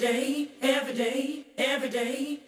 day, every day, every day,